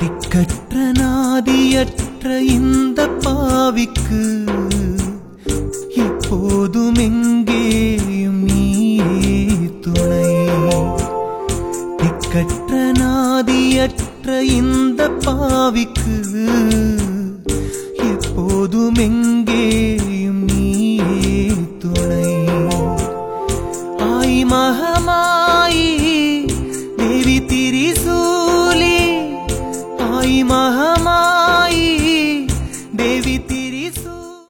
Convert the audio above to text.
திக்கற்ற நாதியற்ற இந்த பாவிக்கு எப்போதும் எங்கேயும் நீயே துணை. திக்கற்ற நாதியற்ற இந்த பாவிக்கு எப்போதும் எங்கேயும் நீயே துணை. ஆய் மகமாயி தேவி திரிசூ महामायी देवी